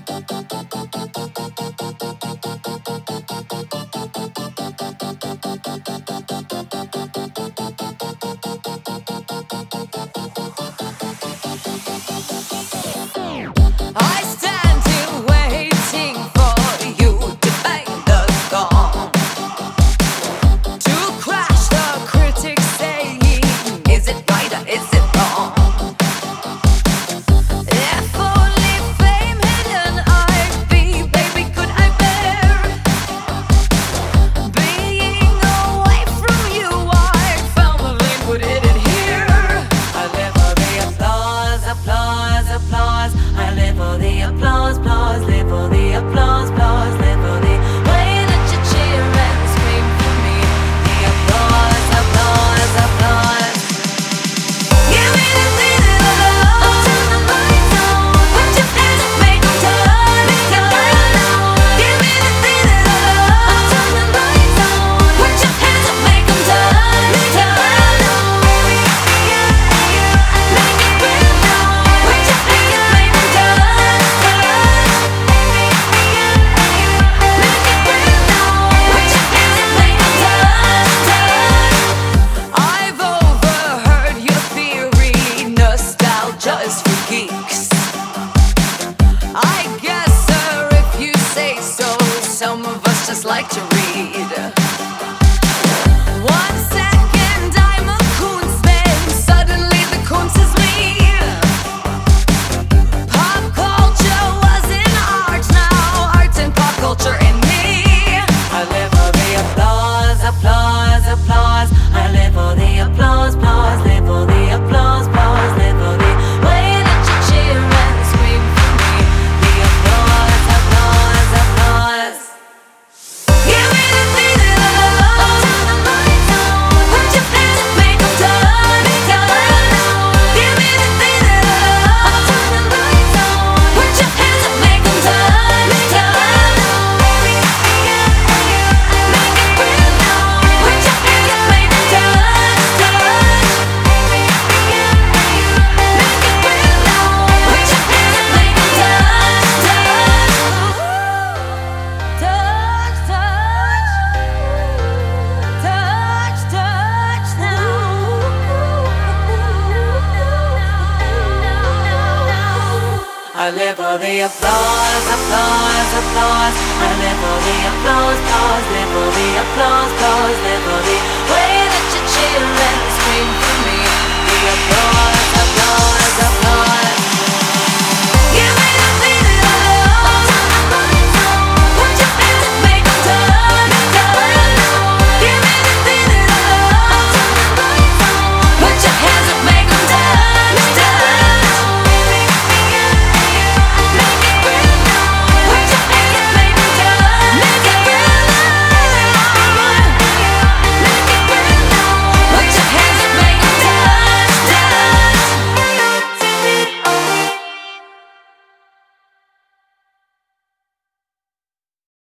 「たたたたた」just like to read. I live for the applause, applause, applause. I live for the applause, applause, live for the applause, applause, live for the way